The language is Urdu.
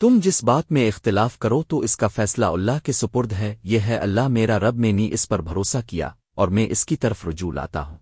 تم جس بات میں اختلاف کرو تو اس کا فیصلہ اللہ کے سپرد ہے، یہ ہے اللہ میرا رب میں نے اس پر بھروسہ کیا اور میں اس کی طرف رجوع لاتا ہوں۔